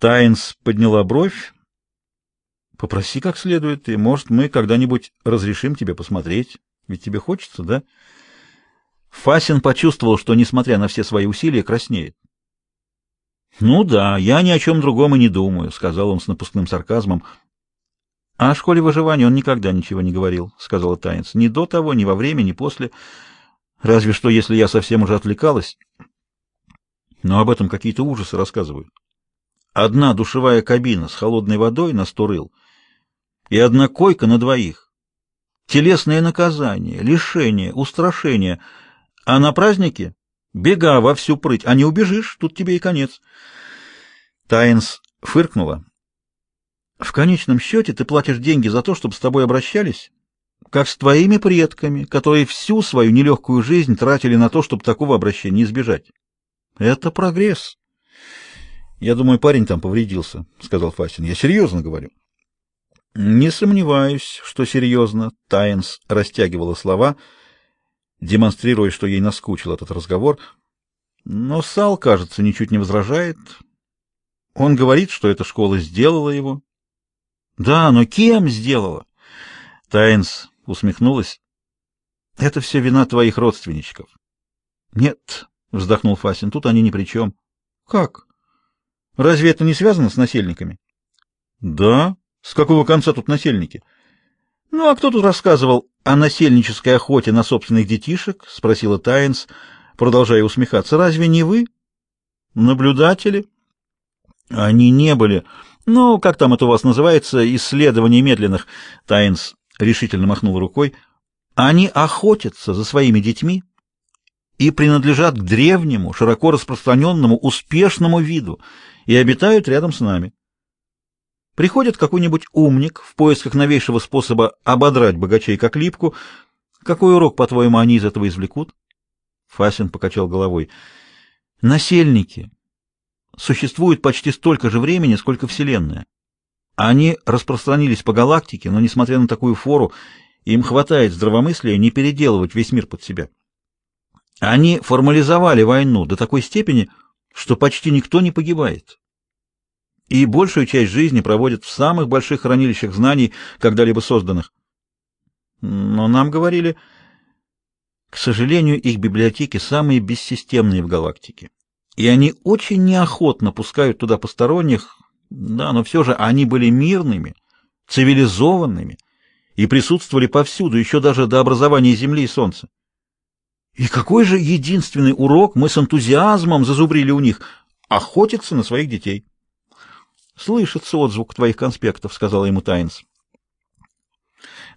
Тайнс подняла бровь. Попроси как следует, и, может, мы когда-нибудь разрешим тебе посмотреть. Ведь тебе хочется, да? Фасин почувствовал, что, несмотря на все свои усилия, краснеет. «Ну да, я ни о чем другом и не думаю», — сказал он с напускным сарказмом. «А о школе выживания он никогда ничего не говорил», — сказала Тайнс. «Ни до того, ни во время, ни после. Разве что, если я совсем уже отвлекалась. Но об этом какие-то ужасы рассказывают. Одна душевая кабина с холодной водой на сто и одна койка на двоих. Телесное наказание, лишение, устрашение. А на празднике бега во всю прыть, а не убежишь, тут тебе и конец». Тайнс фыркнула. В конечном счете ты платишь деньги за то, чтобы с тобой обращались, как с твоими предками, которые всю свою нелегкую жизнь тратили на то, чтобы такого обращения избежать. Это прогресс. Я думаю, парень там повредился, сказал Фастин. Я серьезно говорю. Не сомневаюсь, что серьезно. Тайнс растягивала слова, демонстрируя, что ей наскучил этот разговор. Но Сал, кажется, ничуть не возражает. Он говорит, что эта школа сделала его, да, но кем сделала? Тайнс усмехнулась. Это все вина твоих родственничков. Нет, вздохнул Фасин, тут они ни при чем. Как? Разве это не связано с насельниками? Да. С какого конца тут насельники? Ну, а кто тут рассказывал о насельнической охоте на собственных детишек? спросила Тайнс, продолжая усмехаться. Разве не вы? Наблюдатели? Они не были ну, как там это у вас называется, исследование медленных, Тайнс решительно махнул рукой. Они охотятся за своими детьми и принадлежат к древнему, широко распространенному, успешному виду и обитают рядом с нами. Приходит какой-нибудь умник в поисках новейшего способа ободрать богачей как липку. Какой урок, по-твоему, они из этого извлекут? Фасин покачал головой. Насельники существует почти столько же времени, сколько Вселенная. Они распространились по галактике, но, несмотря на такую фору, им хватает здравомыслия не переделывать весь мир под себя. Они формализовали войну до такой степени, что почти никто не погибает. И большую часть жизни проводят в самых больших хранилищах знаний, когда-либо созданных. Но нам говорили, к сожалению, их библиотеки самые бессистемные в галактике и они очень неохотно пускают туда посторонних, да, но все же они были мирными, цивилизованными и присутствовали повсюду, еще даже до образования Земли и Солнца. И какой же единственный урок мы с энтузиазмом зазубрили у них — охотиться на своих детей. «Слышится отзвук твоих конспектов», — сказала ему Тайнс.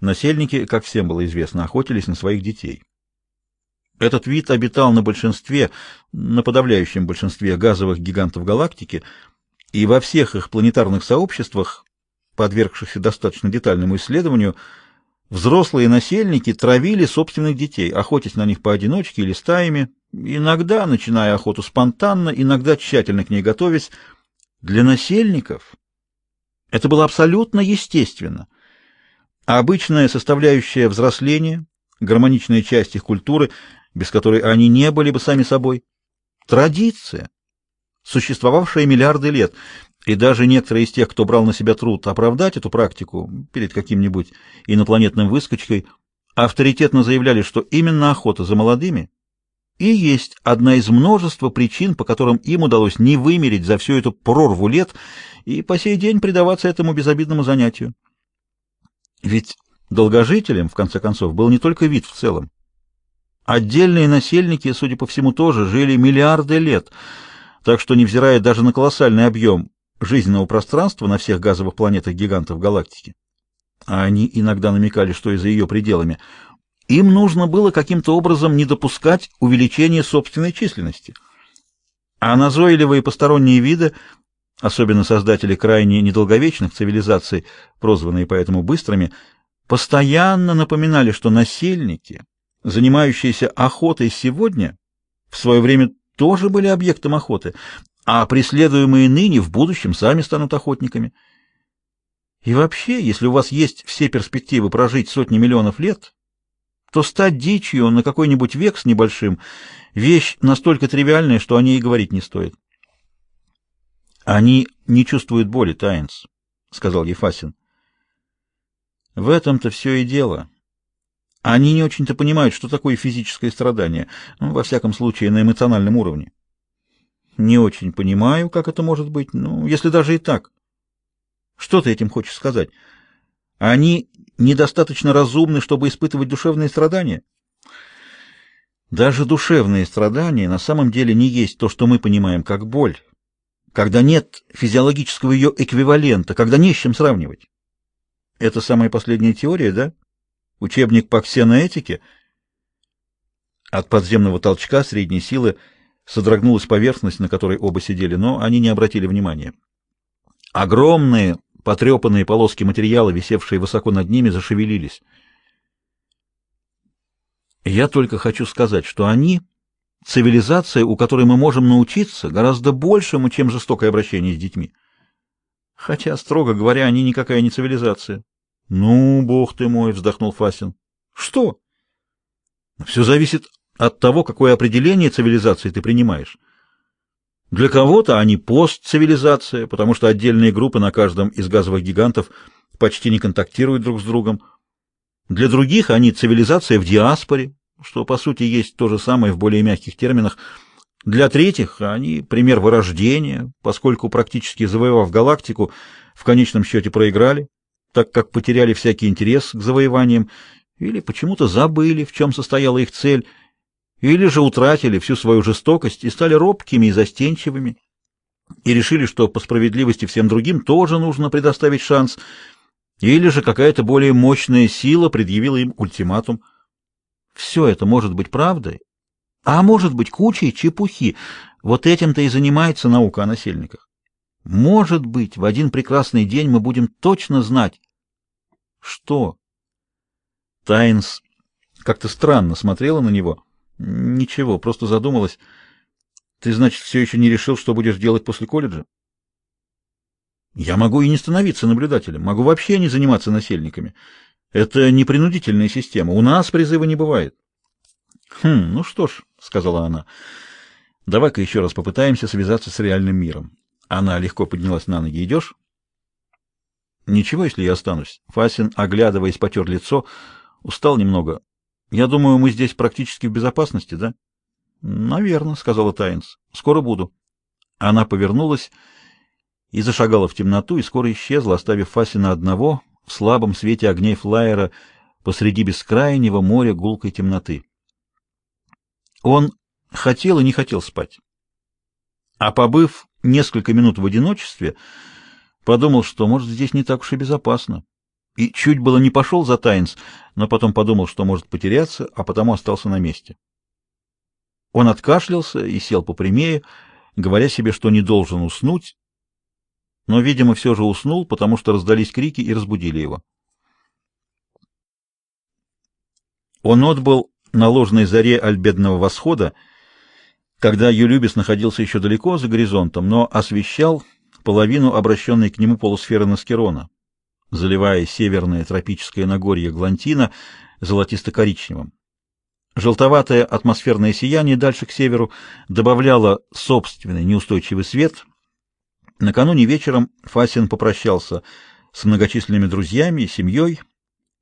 Насельники, как всем было известно, охотились на своих детей. Этот вид обитал на большинстве, на подавляющем большинстве газовых гигантов галактики, и во всех их планетарных сообществах, подвергшихся достаточно детальному исследованию, взрослые насельники травили собственных детей, охотясь на них поодиночке или стаями, иногда начиная охоту спонтанно, иногда тщательно к ней готовясь. Для насельников это было абсолютно естественно. Обычная составляющая взросления, гармоничная часть их культуры — без которой они не были бы сами собой. Традиция, существовавшая миллиарды лет, и даже некоторые из тех, кто брал на себя труд оправдать эту практику перед каким-нибудь инопланетным выскочкой, авторитетно заявляли, что именно охота за молодыми и есть одна из множества причин, по которым им удалось не вымереть за всю эту прорву лет и по сей день предаваться этому безобидному занятию. Ведь долгожителем, в конце концов, был не только вид в целом. Отдельные насельники, судя по всему, тоже жили миллиарды лет, так что, невзирая даже на колоссальный объем жизненного пространства на всех газовых планетах гигантов галактики, а они иногда намекали, что и за ее пределами, им нужно было каким-то образом не допускать увеличения собственной численности. А назойливые посторонние виды, особенно создатели крайне недолговечных цивилизаций, прозванные поэтому быстрыми, постоянно напоминали, что насельники занимающиеся охотой сегодня, в свое время тоже были объектом охоты, а преследуемые ныне в будущем сами станут охотниками. И вообще, если у вас есть все перспективы прожить сотни миллионов лет, то стать дичью на какой-нибудь век с небольшим — вещь настолько тривиальная, что о ней и говорить не стоит. Они не чувствуют боли, Таинс, сказал Ефасин. В этом-то все и дело. Они не очень-то понимают, что такое физическое страдание, ну, во всяком случае, на эмоциональном уровне. Не очень понимаю, как это может быть, ну, если даже и так. Что ты этим хочешь сказать? Они недостаточно разумны, чтобы испытывать душевные страдания? Даже душевные страдания на самом деле не есть то, что мы понимаем как боль, когда нет физиологического ее эквивалента, когда не с чем сравнивать. Это самая последняя теория, да? Учебник по ксеноэтике? От подземного толчка средней силы содрогнулась поверхность, на которой оба сидели, но они не обратили внимания. Огромные потрепанные полоски материала, висевшие высоко над ними, зашевелились. Я только хочу сказать, что они — цивилизация, у которой мы можем научиться гораздо большему, чем жестокое обращение с детьми. Хотя, строго говоря, они никакая не цивилизация. — Ну, бог ты мой, — вздохнул Фасин. — Что? — Все зависит от того, какое определение цивилизации ты принимаешь. Для кого-то они постцивилизация, потому что отдельные группы на каждом из газовых гигантов почти не контактируют друг с другом. Для других они цивилизация в диаспоре, что по сути есть то же самое в более мягких терминах. Для третьих они пример вырождения, поскольку практически завоевав галактику, в конечном счете проиграли, так как потеряли всякий интерес к завоеваниям или почему-то забыли, в чем состояла их цель, или же утратили всю свою жестокость и стали робкими и застенчивыми, и решили, что по справедливости всем другим тоже нужно предоставить шанс, или же какая-то более мощная сила предъявила им ультиматум. Все это может быть правдой, а может быть кучей чепухи. Вот этим-то и занимается наука о насельниках. Может быть, в один прекрасный день мы будем точно знать, что... Тайнс как-то странно смотрела на него. Ничего, просто задумалась. Ты, значит, все еще не решил, что будешь делать после колледжа? Я могу и не становиться наблюдателем, могу вообще не заниматься насельниками. Это не принудительная система. У нас призыва не бывает. Хм, ну что ж, сказала она. Давай-ка еще раз попытаемся связаться с реальным миром. Она легко поднялась на ноги. Идешь? Ничего, если я останусь. Фасин, оглядываясь, потер лицо, устал немного. Я думаю, мы здесь практически в безопасности, да? Наверно, сказала Тайнс. Скоро буду. Она повернулась и зашагала в темноту, и скоро исчезла, оставив Фасина одного в слабом свете огней флайера посреди бескрайнего моря гулкой темноты. Он хотел и не хотел спать. А побыв несколько минут в одиночестве, подумал, что, может, здесь не так уж и безопасно и чуть было не пошел за Тайнс, но потом подумал, что может потеряться, а потому остался на месте. Он откашлялся и сел попрямее, говоря себе, что не должен уснуть, но, видимо, все же уснул, потому что раздались крики и разбудили его. Он отбыл на ложной заре альбедного восхода, когда Юлюбис находился еще далеко за горизонтом, но освещал половину обращенной к нему полусферы Наскерона заливая северное тропическое Нагорье Глантина золотисто-коричневым. Желтоватое атмосферное сияние дальше к северу добавляло собственный неустойчивый свет. Накануне вечером Фасин попрощался с многочисленными друзьями и семьей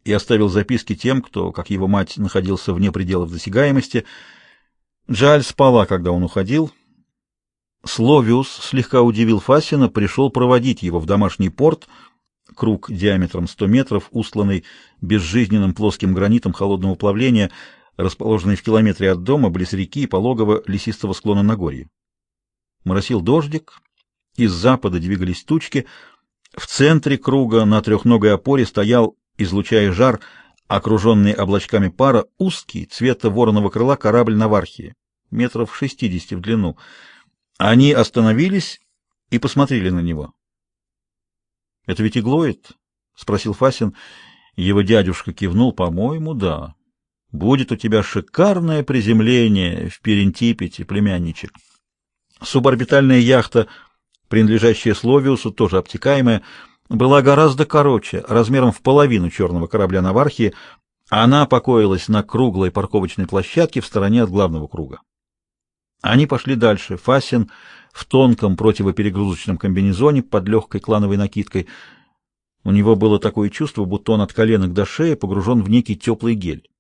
и оставил записки тем, кто, как его мать, находился вне пределов досягаемости. Джаль спала, когда он уходил. Словиус слегка удивил Фасина, пришел проводить его в домашний порт — круг диаметром 100 метров, устланный безжизненным плоским гранитом холодного плавления, расположенный в километре от дома, близ реки и пологого лесистого склона Нагорья. Моросил дождик, из запада двигались тучки, в центре круга на трехногой опоре стоял, излучая жар, окруженный облачками пара, узкий, цвета вороного крыла корабль Навархии, метров шестидесяти в длину. Они остановились и посмотрели на него. — Это ведь иглоид? — спросил Фасин. Его дядюшка кивнул. — По-моему, да. Будет у тебя шикарное приземление в Перентипете, племянничек. Суборбитальная яхта, принадлежащая Словиусу, тоже обтекаемая, была гораздо короче, размером в половину черного корабля Навархии. Она покоилась на круглой парковочной площадке в стороне от главного круга. Они пошли дальше. Фасин в тонком противоперегрузочном комбинезоне под легкой клановой накидкой. У него было такое чувство, будто он от коленок до шеи погружен в некий теплый гель.